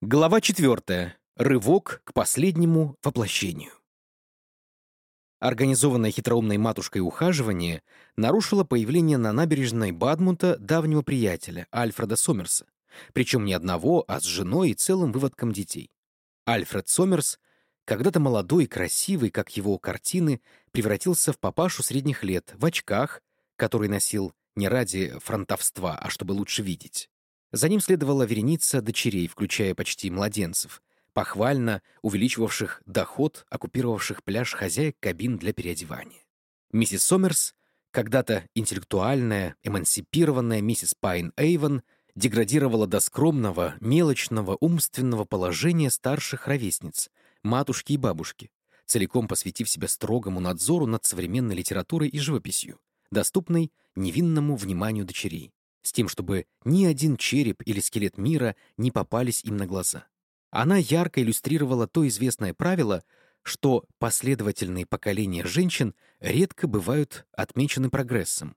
Глава четвертая. Рывок к последнему воплощению. Организованное хитроумной матушкой ухаживание нарушило появление на набережной Бадмута давнего приятеля, Альфреда Сомерса, причем не одного, а с женой и целым выводком детей. Альфред Сомерс, когда-то молодой и красивый, как его картины, превратился в папашу средних лет, в очках, который носил не ради фронтовства, а чтобы лучше видеть. За ним следовала вереница дочерей, включая почти младенцев, похвально увеличивавших доход, оккупировавших пляж хозяек кабин для переодевания. Миссис Сомерс, когда-то интеллектуальная, эмансипированная миссис Пайн Эйвен, деградировала до скромного, мелочного, умственного положения старших ровесниц, матушки и бабушки, целиком посвятив себя строгому надзору над современной литературой и живописью, доступной невинному вниманию дочерей с тем, чтобы ни один череп или скелет мира не попались им на глаза. Она ярко иллюстрировала то известное правило, что последовательные поколения женщин редко бывают отмечены прогрессом,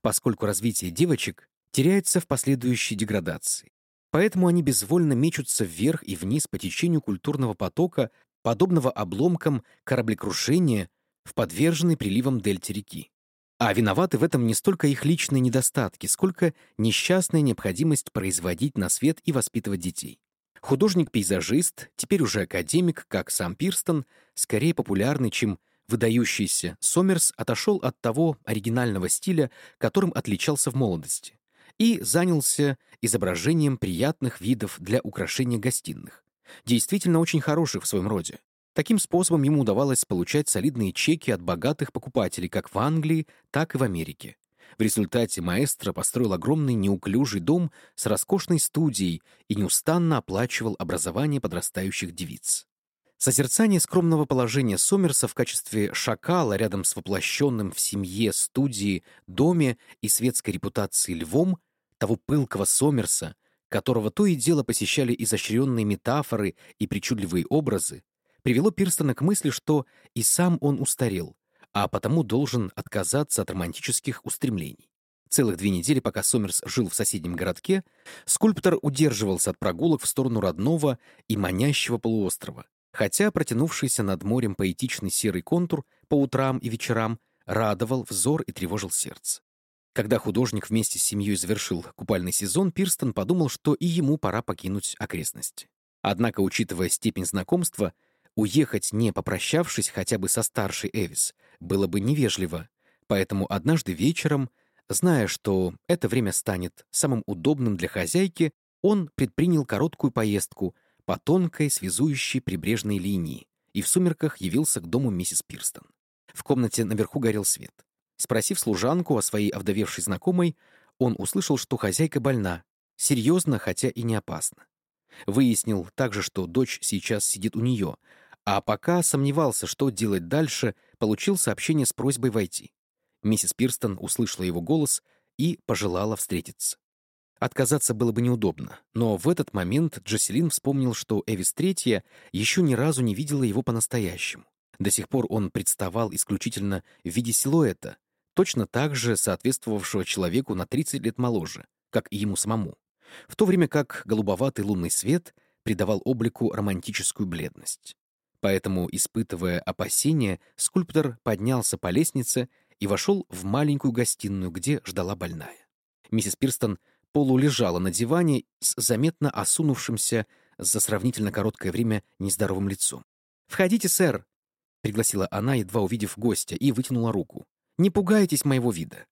поскольку развитие девочек теряется в последующей деградации. Поэтому они безвольно мечутся вверх и вниз по течению культурного потока, подобного обломкам кораблекрушения в подверженной приливам дельте реки. А виноваты в этом не столько их личные недостатки, сколько несчастная необходимость производить на свет и воспитывать детей. Художник-пейзажист, теперь уже академик, как сам Пирстон, скорее популярный, чем выдающийся, Сомерс отошел от того оригинального стиля, которым отличался в молодости, и занялся изображением приятных видов для украшения гостиных, действительно очень хороших в своем роде. Таким способом ему удавалось получать солидные чеки от богатых покупателей как в Англии, так и в Америке. В результате маэстро построил огромный неуклюжий дом с роскошной студией и неустанно оплачивал образование подрастающих девиц. Созерцание скромного положения Сомерса в качестве шакала рядом с воплощенным в семье, студии, доме и светской репутации львом, того пылкого Сомерса, которого то и дело посещали изощренные метафоры и причудливые образы, привело Пирстона к мысли, что и сам он устарел, а потому должен отказаться от романтических устремлений. Целых две недели, пока Сомерс жил в соседнем городке, скульптор удерживался от прогулок в сторону родного и манящего полуострова, хотя протянувшийся над морем поэтичный серый контур по утрам и вечерам радовал взор и тревожил сердце. Когда художник вместе с семьей завершил купальный сезон, Пирстон подумал, что и ему пора покинуть окрестности. Однако, учитывая степень знакомства, Уехать, не попрощавшись хотя бы со старшей Эвис, было бы невежливо, поэтому однажды вечером, зная, что это время станет самым удобным для хозяйки, он предпринял короткую поездку по тонкой связующей прибрежной линии и в сумерках явился к дому миссис Пирстон. В комнате наверху горел свет. Спросив служанку о своей овдовевшей знакомой, он услышал, что хозяйка больна, серьезно, хотя и не опасно. Выяснил также, что дочь сейчас сидит у нее, а пока сомневался, что делать дальше, получил сообщение с просьбой войти. Миссис Пирстон услышала его голос и пожелала встретиться. Отказаться было бы неудобно, но в этот момент Джаселин вспомнил, что Эвис Третья еще ни разу не видела его по-настоящему. До сих пор он представал исключительно в виде силуэта, точно так же соответствовавшего человеку на 30 лет моложе, как и ему самому, в то время как голубоватый лунный свет придавал облику романтическую бледность. Поэтому, испытывая опасения, скульптор поднялся по лестнице и вошел в маленькую гостиную, где ждала больная. Миссис Пирстон полулежала на диване с заметно осунувшимся за сравнительно короткое время нездоровым лицом. «Входите, сэр!» — пригласила она, едва увидев гостя, и вытянула руку. «Не пугайтесь моего вида!»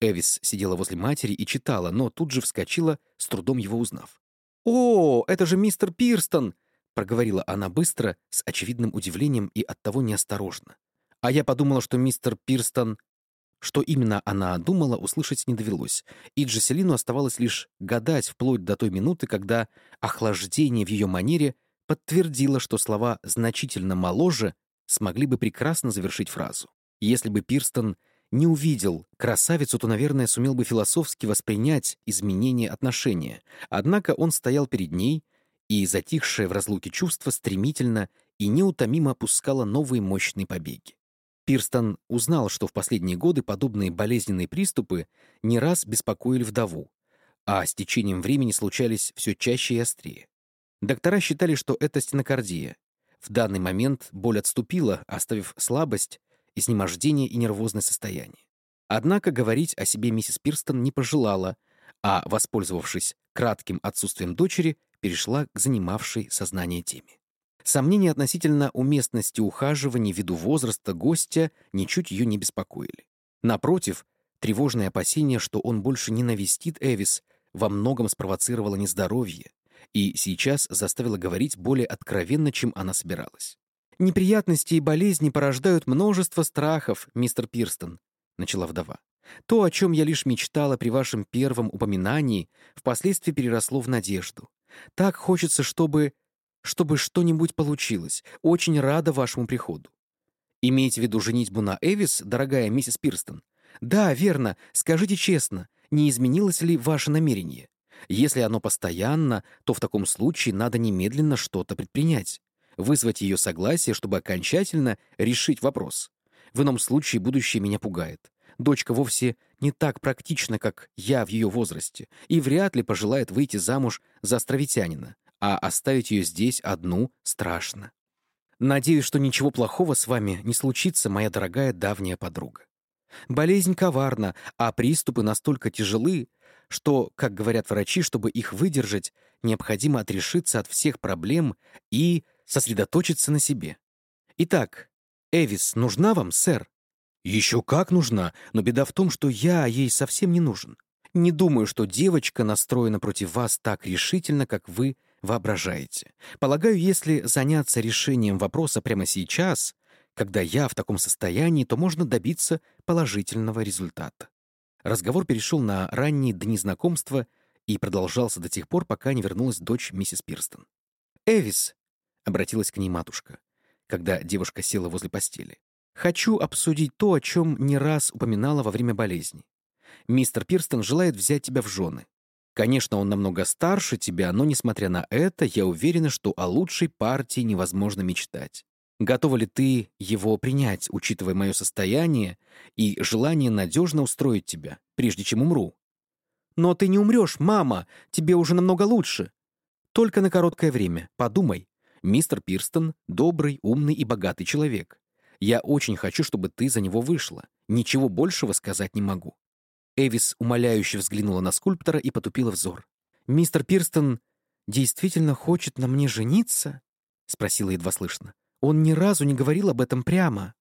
Эвис сидела возле матери и читала, но тут же вскочила, с трудом его узнав. «О, это же мистер Пирстон!» Проговорила она быстро, с очевидным удивлением и оттого неосторожно. А я подумала, что мистер Пирстон... Что именно она думала, услышать не довелось, и Джеселину оставалось лишь гадать вплоть до той минуты, когда охлаждение в ее манере подтвердило, что слова «значительно моложе» смогли бы прекрасно завершить фразу. Если бы Пирстон не увидел красавицу, то, наверное, сумел бы философски воспринять изменение отношения. Однако он стоял перед ней, и затихшее в разлуке чувство стремительно и неутомимо опускало новые мощные побеги. Пирстон узнал, что в последние годы подобные болезненные приступы не раз беспокоили вдову, а с течением времени случались все чаще и острее. Доктора считали, что это стенокардия. В данный момент боль отступила, оставив слабость, изнемождение и нервозное состояние. Однако говорить о себе миссис Пирстон не пожелала, а, воспользовавшись кратким отсутствием дочери, перешла к занимавшей сознание теме. Сомнения относительно уместности ухаживания ввиду возраста гостя ничуть ее не беспокоили. Напротив, тревожное опасение, что он больше не навестит Эвис, во многом спровоцировало нездоровье и сейчас заставило говорить более откровенно, чем она собиралась. «Неприятности и болезни порождают множество страхов, мистер Пирстон», — начала вдова. «То, о чем я лишь мечтала при вашем первом упоминании, впоследствии переросло в надежду. Так хочется, чтобы... чтобы что-нибудь получилось. Очень рада вашему приходу. Имеете в виду женитьбу на Эвис, дорогая миссис Пирстон? Да, верно. Скажите честно, не изменилось ли ваше намерение? Если оно постоянно, то в таком случае надо немедленно что-то предпринять. Вызвать ее согласие, чтобы окончательно решить вопрос. В ином случае будущее меня пугает. Дочка вовсе не так практична, как я в ее возрасте, и вряд ли пожелает выйти замуж за островитянина, а оставить ее здесь одну страшно. Надеюсь, что ничего плохого с вами не случится, моя дорогая давняя подруга. Болезнь коварна, а приступы настолько тяжелы, что, как говорят врачи, чтобы их выдержать, необходимо отрешиться от всех проблем и сосредоточиться на себе. Итак, Эвис нужна вам, сэр? Еще как нужна, но беда в том, что я ей совсем не нужен. Не думаю, что девочка настроена против вас так решительно, как вы воображаете. Полагаю, если заняться решением вопроса прямо сейчас, когда я в таком состоянии, то можно добиться положительного результата. Разговор перешел на ранние дни знакомства и продолжался до тех пор, пока не вернулась дочь миссис Пирстон. «Эвис», — обратилась к ней матушка, когда девушка села возле постели, «хочу обсудить то, о чем не раз упоминала во время болезни. Мистер Пирстон желает взять тебя в жены. Конечно, он намного старше тебя, но, несмотря на это, я уверена, что о лучшей партии невозможно мечтать. Готова ли ты его принять, учитывая мое состояние и желание надежно устроить тебя, прежде чем умру? Но ты не умрешь, мама, тебе уже намного лучше. Только на короткое время, подумай. Мистер Пирстон — добрый, умный и богатый человек. Я очень хочу, чтобы ты за него вышла. Ничего большего сказать не могу. Эвис умоляюще взглянула на скульптора и потупила взор. «Мистер Пирстон действительно хочет на мне жениться?» — спросила едва слышно. «Он ни разу не говорил об этом прямо».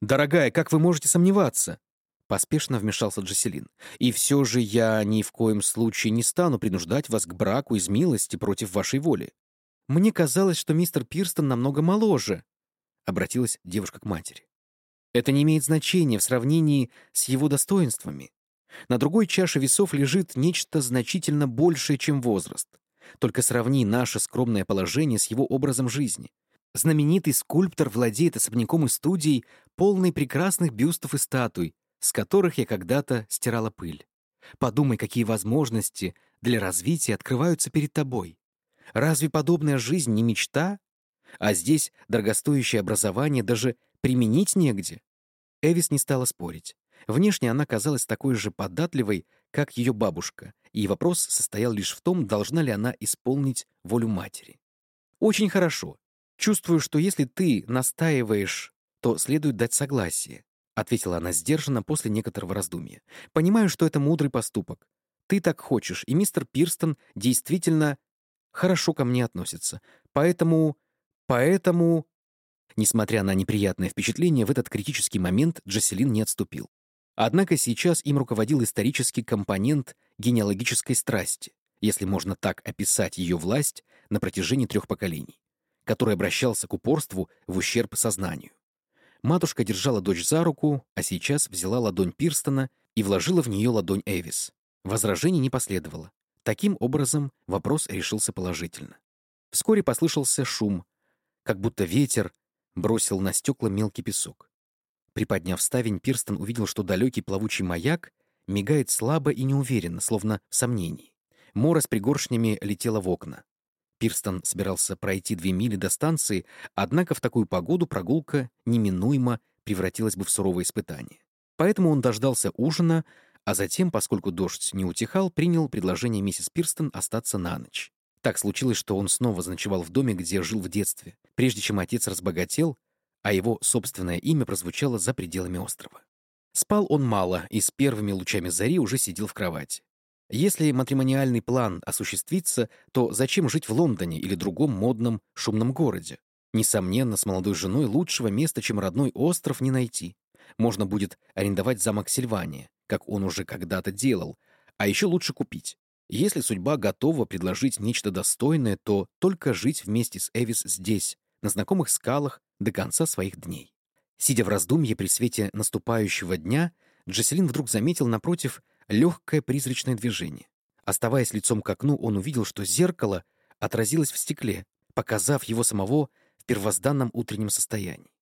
«Дорогая, как вы можете сомневаться?» Поспешно вмешался Джаселин. «И все же я ни в коем случае не стану принуждать вас к браку из милости против вашей воли. Мне казалось, что мистер Пирстон намного моложе», — обратилась девушка к матери. «Это не имеет значения в сравнении с его достоинствами. На другой чаше весов лежит нечто значительно большее, чем возраст. Только сравни наше скромное положение с его образом жизни. Знаменитый скульптор владеет особняком и студией, полной прекрасных бюстов и статуй, с которых я когда-то стирала пыль. Подумай, какие возможности для развития открываются перед тобой. Разве подобная жизнь не мечта? А здесь дорогостоящее образование даже применить негде. Эвис не стала спорить. Внешне она казалась такой же податливой, как ее бабушка, и вопрос состоял лишь в том, должна ли она исполнить волю матери. «Очень хорошо. Чувствую, что если ты настаиваешь, то следует дать согласие», — ответила она сдержанно после некоторого раздумья. «Понимаю, что это мудрый поступок. Ты так хочешь, и мистер Пирстон действительно хорошо ко мне относится. Поэтому... поэтому...» Несмотря на неприятное впечатление, в этот критический момент Джаселин не отступил. Однако сейчас им руководил исторический компонент генеалогической страсти, если можно так описать ее власть на протяжении трех поколений, который обращался к упорству в ущерб сознанию. Матушка держала дочь за руку, а сейчас взяла ладонь Пирстона и вложила в нее ладонь Эвис. Возражений не последовало. Таким образом, вопрос решился положительно. Вскоре послышался шум, как будто ветер бросил на стекла мелкий песок. Приподняв ставень, Пирстон увидел, что далекий плавучий маяк мигает слабо и неуверенно, словно в сомнении. Мора с пригоршнями летела в окна. Пирстон собирался пройти две мили до станции, однако в такую погоду прогулка неминуемо превратилась бы в суровое испытание. Поэтому он дождался ужина, а затем, поскольку дождь не утихал, принял предложение миссис Пирстон остаться на ночь. Так случилось, что он снова заночевал в доме, где жил в детстве, прежде чем отец разбогател, а его собственное имя прозвучало за пределами острова. Спал он мало и с первыми лучами зари уже сидел в кровати. Если матримониальный план осуществится, то зачем жить в Лондоне или другом модном, шумном городе? Несомненно, с молодой женой лучшего места, чем родной остров, не найти. Можно будет арендовать замок Сильвания, как он уже когда-то делал, а еще лучше купить. Если судьба готова предложить нечто достойное, то только жить вместе с Эвис здесь, на знакомых скалах, до конца своих дней. Сидя в раздумье при свете наступающего дня, Джеселин вдруг заметил напротив легкое призрачное движение. Оставаясь лицом к окну, он увидел, что зеркало отразилось в стекле, показав его самого в первозданном утреннем состоянии.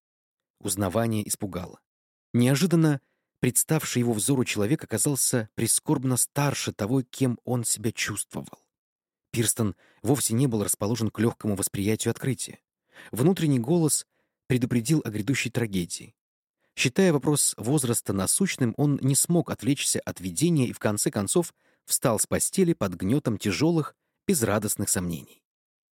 Узнавание испугало. Неожиданно представший его взору человек оказался прискорбно старше того, кем он себя чувствовал. Пирстон вовсе не был расположен к легкому восприятию открытия. Внутренний голос предупредил о грядущей трагедии. Считая вопрос возраста насущным, он не смог отвлечься от видения и в конце концов встал с постели под гнетом тяжелых, безрадостных сомнений.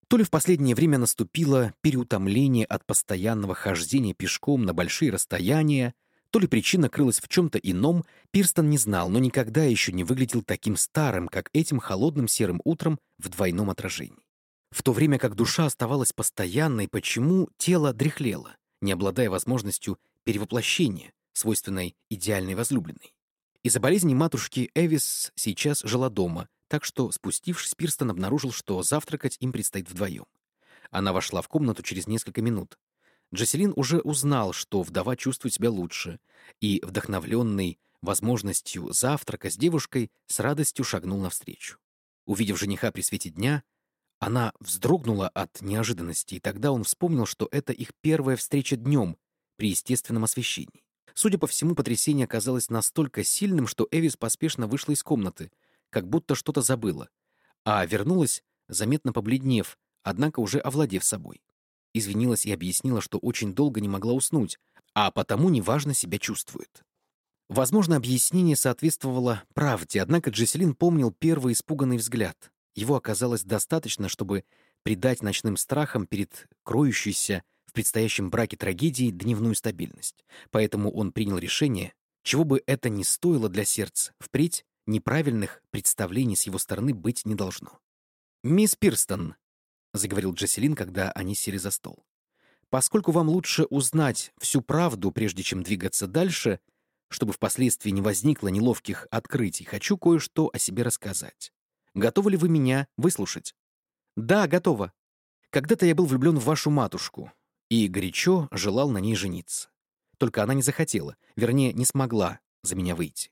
То ли в последнее время наступило переутомление от постоянного хождения пешком на большие расстояния, то ли причина крылась в чем-то ином, Пирстон не знал, но никогда еще не выглядел таким старым, как этим холодным серым утром в двойном отражении. В то время как душа оставалась постоянной, почему тело дряхлело, не обладая возможностью перевоплощения, свойственной идеальной возлюбленной. Из-за болезни матушки Эвис сейчас жила дома, так что, спустившись, Пирстон обнаружил, что завтракать им предстоит вдвоем. Она вошла в комнату через несколько минут. Джаселин уже узнал, что вдова чувствует себя лучше, и, вдохновленный возможностью завтрака с девушкой, с радостью шагнул навстречу. Увидев жениха при свете дня, она вздрогнула от неожиданности, и тогда он вспомнил, что это их первая встреча днем при естественном освещении. Судя по всему, потрясение оказалось настолько сильным, что Эвис поспешно вышла из комнаты, как будто что-то забыла, а вернулась, заметно побледнев, однако уже овладев собой извинилась и объяснила, что очень долго не могла уснуть, а потому неважно себя чувствует. Возможно, объяснение соответствовало правде, однако Джеселин помнил первый испуганный взгляд. Его оказалось достаточно, чтобы придать ночным страхам перед кроющейся в предстоящем браке трагедией дневную стабильность. Поэтому он принял решение, чего бы это ни стоило для сердца, впредь неправильных представлений с его стороны быть не должно. «Мисс Пирстон», — заговорил Джеселин, когда они сели за стол. «Поскольку вам лучше узнать всю правду, прежде чем двигаться дальше, чтобы впоследствии не возникло неловких открытий, хочу кое-что о себе рассказать. Готовы ли вы меня выслушать?» «Да, готова. Когда-то я был влюблен в вашу матушку и горячо желал на ней жениться. Только она не захотела, вернее, не смогла за меня выйти.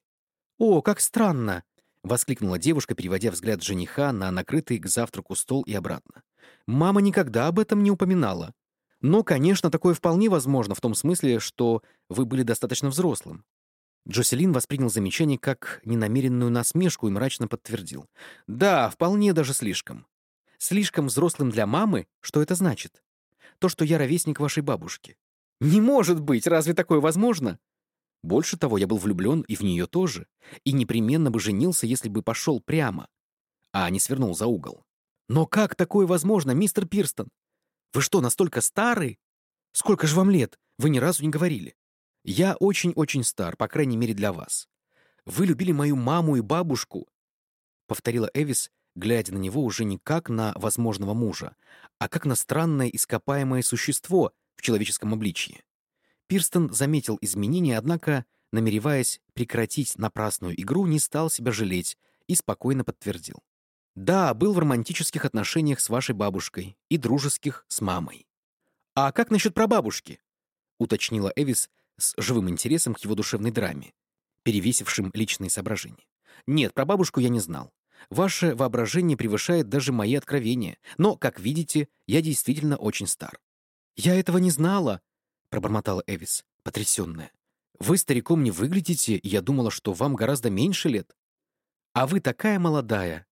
«О, как странно!» — воскликнула девушка, переводя взгляд жениха на накрытый к завтраку стол и обратно. «Мама никогда об этом не упоминала. Но, конечно, такое вполне возможно в том смысле, что вы были достаточно взрослым». Джоселин воспринял замечание как ненамеренную насмешку и мрачно подтвердил. «Да, вполне даже слишком. Слишком взрослым для мамы? Что это значит? То, что я ровесник вашей бабушки. Не может быть! Разве такое возможно?» Больше того, я был влюблен и в нее тоже, и непременно бы женился, если бы пошел прямо, а не свернул за угол. Но как такое возможно, мистер Пирстон? Вы что, настолько старый? Сколько же вам лет? Вы ни разу не говорили. Я очень-очень стар, по крайней мере для вас. Вы любили мою маму и бабушку, повторила Эвис, глядя на него уже не как на возможного мужа, а как на странное ископаемое существо в человеческом обличье. Пирстон заметил изменения, однако, намереваясь прекратить напрасную игру, не стал себя жалеть и спокойно подтвердил. «Да, был в романтических отношениях с вашей бабушкой и дружеских с мамой». «А как насчет прабабушки?» — уточнила Эвис с живым интересом к его душевной драме, перевесившим личные соображения. «Нет, про бабушку я не знал. Ваше воображение превышает даже мои откровения, но, как видите, я действительно очень стар». «Я этого не знала», — пробормотала Эвис, потрясенная. «Вы стариком не выглядите, я думала, что вам гораздо меньше лет. А вы такая молодая!»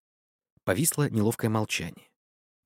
Повисло неловкое молчание.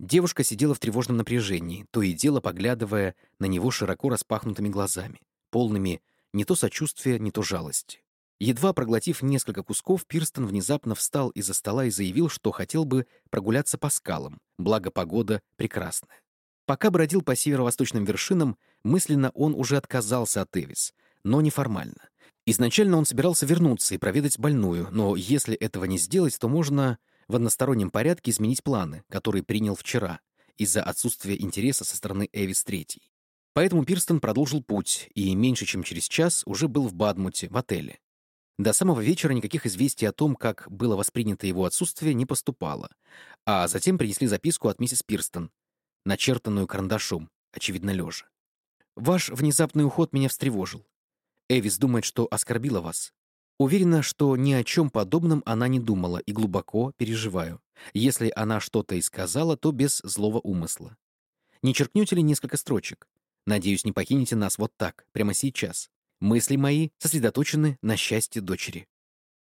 Девушка сидела в тревожном напряжении, то и дело поглядывая на него широко распахнутыми глазами, полными не то сочувствия, не то жалости. Едва проглотив несколько кусков, Пирстон внезапно встал из-за стола и заявил, что хотел бы прогуляться по скалам, благо погода прекрасная. Пока бродил по северо-восточным вершинам, мысленно он уже отказался от Эвис, но неформально. Изначально он собирался вернуться и проведать больную, но если этого не сделать, то можно в одностороннем порядке изменить планы, которые принял вчера, из-за отсутствия интереса со стороны Эвис Третьей. Поэтому Пирстон продолжил путь и меньше чем через час уже был в Бадмуте, в отеле. До самого вечера никаких известий о том, как было воспринято его отсутствие, не поступало, а затем принесли записку от миссис Пирстон, начертанную карандашом, очевидно, лежа. «Ваш внезапный уход меня встревожил. Эвис думает, что оскорбила вас. Уверена, что ни о чем подобном она не думала и глубоко переживаю. Если она что-то и сказала, то без злого умысла. Не черкнете ли несколько строчек? Надеюсь, не покинете нас вот так, прямо сейчас. Мысли мои сосредоточены на счастье дочери.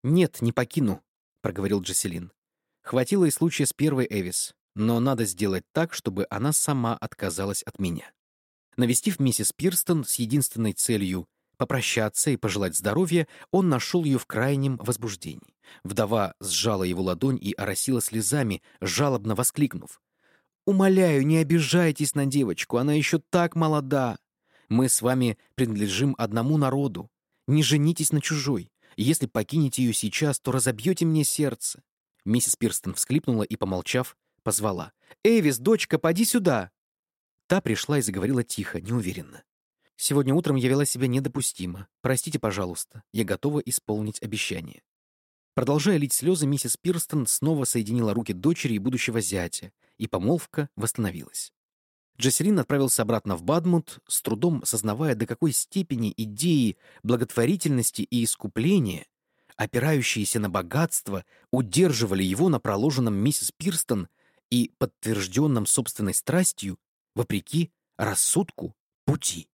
«Нет, не покину», — проговорил Джеселин. Хватило и случая с первой Эвис, но надо сделать так, чтобы она сама отказалась от меня. Навестив миссис Пирстон с единственной целью попрощаться и пожелать здоровья, он нашел ее в крайнем возбуждении. Вдова сжала его ладонь и оросила слезами, жалобно воскликнув. «Умоляю, не обижайтесь на девочку, она еще так молода. Мы с вами принадлежим одному народу. Не женитесь на чужой. Если покинете ее сейчас, то разобьете мне сердце». Миссис Пирстон всклипнула и, помолчав, позвала. «Эвис, дочка, поди сюда!» Та пришла и заговорила тихо, неуверенно. Сегодня утром я вела себя недопустимо. Простите, пожалуйста. Я готова исполнить обещание. Продолжая лить слезы, миссис Пирстон снова соединила руки дочери и будущего зятя, и помолвка восстановилась. Джесселин отправился обратно в Бадмут, с трудом сознавая, до какой степени идеи благотворительности и искупления, опирающиеся на богатство, удерживали его на проложенном миссис Пирстон и подтвержденном собственной страстью, вопреки рассудку, пути.